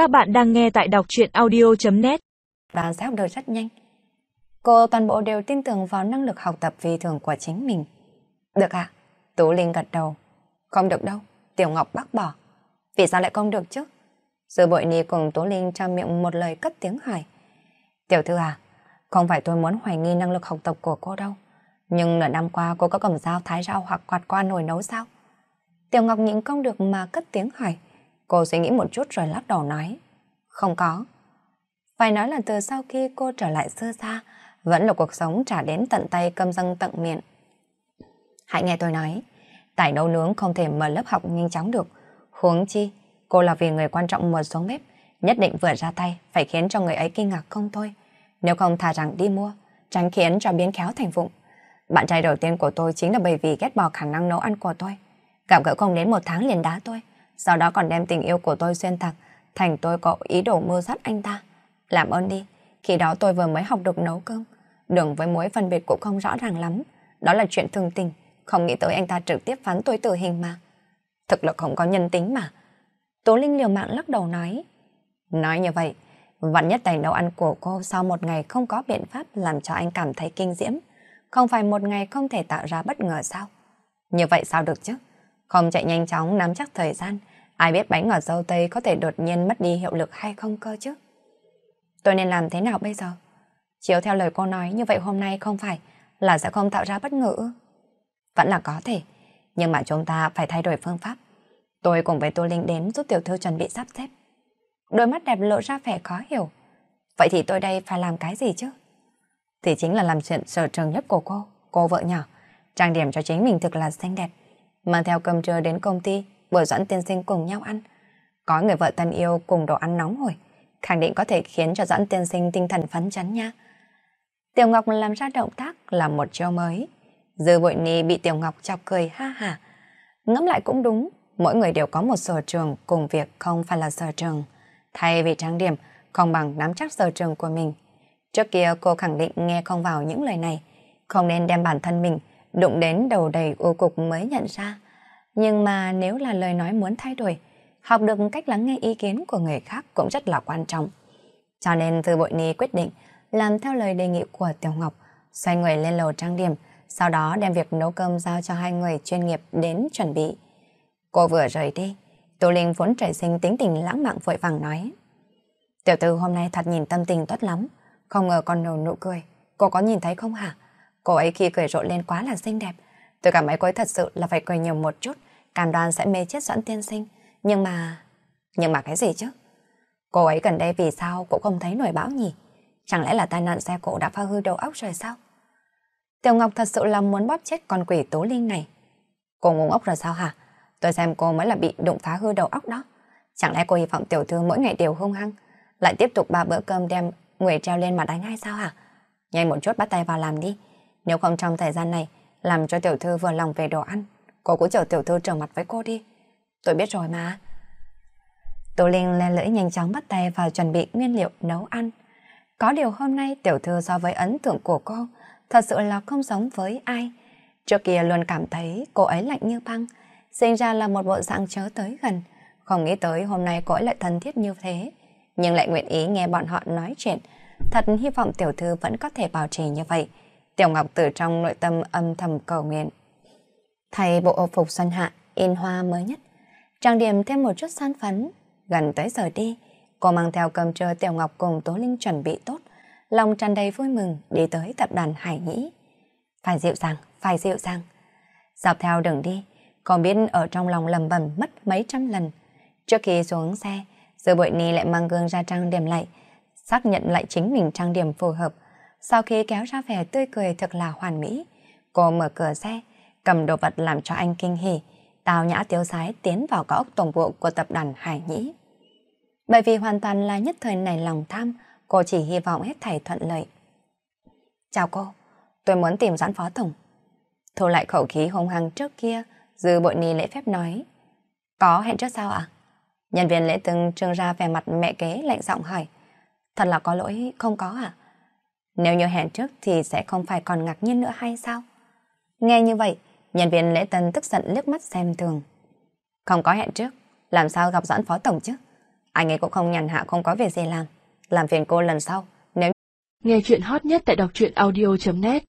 Các bạn đang nghe tại đọc truyện audio.net Và sẽ học được rất nhanh. Cô toàn bộ đều tin tưởng vào năng lực học tập phi thường của chính mình. Được ạ. À? Tú Linh gật đầu. Không được đâu. Tiểu Ngọc bác bỏ. Vì sao lại không được chứ? Sư bội ni cùng Tú Linh cho miệng một lời cất tiếng hỏi. Tiểu thư à, không phải tôi muốn hoài nghi năng lực học tập của cô đâu. Nhưng nửa năm qua cô có cầm dao thái rau hoặc quạt qua nồi nấu sao? Tiểu Ngọc nhịn không được mà cất tiếng hỏi. Cô suy nghĩ một chút rồi lắc đầu nói. Không có. Phải nói là từ sau khi cô trở lại xưa xa, vẫn là cuộc sống trả đến tận tay cơm dân tận miệng. Hãy nghe tôi nói, tại nấu nướng không thể mở lớp học nhanh chóng được. Huống chi, cô là vì người quan trọng mở xuống bếp, nhất định vừa ra tay phải khiến cho người ấy kinh ngạc không thôi. Nếu không thà rằng đi mua, tránh khiến cho biến khéo thành vụng. Bạn trai đầu tiên của tôi chính là bởi vì ghét bỏ khả năng nấu ăn của tôi. Gặp gỡ không đến một tháng liền đá tôi. Sau đó còn đem tình yêu của tôi xuyên tạc thành tôi có ý đồ mưu sát anh ta. Làm ơn đi, khi đó tôi vừa mới học được nấu cơm. Đường với muối phân biệt cũng không rõ ràng lắm. Đó là chuyện thường tình, không nghĩ tới anh ta trực tiếp phán tôi tử hình mà. Thực lực không có nhân tính mà. Tố Linh liều mạng lắc đầu nói. Nói như vậy, vạn nhất tài nấu ăn của cô sau một ngày không có biện pháp làm cho anh cảm thấy kinh diễm. Không phải một ngày không thể tạo ra bất ngờ sao? Như vậy sao được chứ? Không chạy nhanh chóng nắm chắc thời gian, ai biết bánh ngọt dâu tây có thể đột nhiên mất đi hiệu lực hay không cơ chứ? Tôi nên làm thế nào bây giờ? Chiếu theo lời cô nói như vậy hôm nay không phải là sẽ không tạo ra bất ngờ Vẫn là có thể, nhưng mà chúng ta phải thay đổi phương pháp. Tôi cùng với Tô Linh đến giúp tiểu thư chuẩn bị sắp xếp. Đôi mắt đẹp lộ ra vẻ khó hiểu. Vậy thì tôi đây phải làm cái gì chứ? Thì chính là làm chuyện sở trường nhất của cô, cô vợ nhỏ. Trang điểm cho chính mình thực là xinh đẹp mang theo cơm trưa đến công ty, bồi dẫn tiên sinh cùng nhau ăn. Có người vợ thân yêu cùng đồ ăn nóng hổi, khẳng định có thể khiến cho dẫn tiên sinh tinh thần phấn chấn nha. Tiểu Ngọc làm ra động tác là một chiêu mới. Dư bội ni bị Tiểu Ngọc chọc cười ha ha. Ngẫm lại cũng đúng, mỗi người đều có một sở trường cùng việc không phải là sở trường. Thay vì trang điểm, không bằng nắm chắc sở trường của mình. Trước kia cô khẳng định nghe không vào những lời này, không nên đem bản thân mình đụng đến đầu đầy u cục mới nhận ra. Nhưng mà nếu là lời nói muốn thay đổi, học được cách lắng nghe ý kiến của người khác cũng rất là quan trọng. Cho nên Thư Bội Ni quyết định làm theo lời đề nghị của Tiểu Ngọc, xoay người lên lầu trang điểm, sau đó đem việc nấu cơm giao cho hai người chuyên nghiệp đến chuẩn bị. Cô vừa rời đi, Tô Linh vốn trời sinh tính tình lãng mạn vội vàng nói. Tiểu thư hôm nay thật nhìn tâm tình tốt lắm, không ngờ còn nở nụ cười, cô có nhìn thấy không hả? Cô ấy khi cười rộ lên quá là xinh đẹp. Tôi cảm thấy cô ấy thật sự là phải cười nhiều một chút, cảm đoan sẽ mê chết Doãn Tiên Sinh. Nhưng mà... Nhưng mà cái gì chứ? Cô ấy gần đây vì sao cũng không thấy nổi bão nhỉ? Chẳng lẽ là tai nạn xe cộ đã phá hư đầu óc rồi sao? Tiểu Ngọc thật sự là muốn bóp chết con quỷ tố linh này. Cô ngu ngốc rồi sao hả? Tôi xem cô mới là bị đụng phá hư đầu óc đó. Chẳng lẽ cô hy vọng tiểu thư mỗi ngày đều hung hăng, lại tiếp tục ba bữa cơm đem người treo lên mà đánh hay sao hả? Nhanh một chút bắt tay vào làm đi. Nếu không trong thời gian này, làm cho tiểu thư vừa lòng về đồ ăn, cô cũng chờ tiểu thư trở mặt với cô đi. Tôi biết rồi mà. Tô Linh le lưỡi nhanh chóng bắt tay vào chuẩn bị nguyên liệu nấu ăn. Có điều hôm nay tiểu thư so với ấn tượng của cô, thật sự là không giống với ai. Trước kia luôn cảm thấy cô ấy lạnh như băng, sinh ra là một bộ dạng chớ tới gần. Không nghĩ tới hôm nay cô ấy lại thân thiết như thế, nhưng lại nguyện ý nghe bọn họ nói chuyện. Thật hy vọng tiểu thư vẫn có thể bảo trì như vậy. Tiểu Ngọc từ trong nội tâm âm thầm cầu nguyện. Thay bộ ô phục xuân hạ, in hoa mới nhất. Trang điểm thêm một chút san phấn. Gần tới giờ đi, cô mang theo cơm trưa Tiểu Ngọc cùng Tố Linh chuẩn bị tốt. Lòng tràn đầy vui mừng đi tới tập đoàn Hải Nhĩ. Phải dịu dàng, phải dịu dàng. Dọc theo đường đi, còn biết ở trong lòng lầm bầm mất mấy trăm lần. Trước khi xuống xe, Dư bội ni lại mang gương ra trang điểm lại, xác nhận lại chính mình trang điểm phù hợp, sau khi kéo ra vẻ tươi cười thật là hoàn mỹ, cô mở cửa xe, cầm đồ vật làm cho anh kinh hỉ, tào nhã tiêu sái tiến vào cao ốc tổng bộ của tập đoàn Hải Nhĩ. Bởi vì hoàn toàn là nhất thời này lòng tham, cô chỉ hy vọng hết thảy thuận lợi. Chào cô, tôi muốn tìm doãn phó tổng. Thu lại khẩu khí hung hăng trước kia, dư bội ni lễ phép nói. Có hẹn trước sao ạ? Nhân viên lễ từng trương ra vẻ mặt mẹ kế lạnh giọng hỏi. Thật là có lỗi, không có ạ? Nếu như hẹn trước thì sẽ không phải còn ngạc nhiên nữa hay sao? Nghe như vậy, nhân viên lễ tân tức giận liếc mắt xem thường. Không có hẹn trước, làm sao gặp doãn phó tổng chứ? Anh ấy cũng không nhàn hạ không có việc gì làm. Làm phiền cô lần sau. Nếu Nghe chuyện hot nhất tại đọc truyện audio.net